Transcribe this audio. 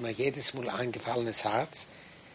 mir jedes Mal eingefallenes Herz.